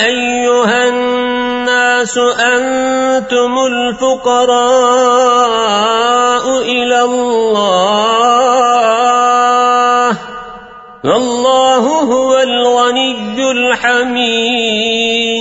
أيها الناس أنتم الفقراء إلى الله والله هو الغني الحميد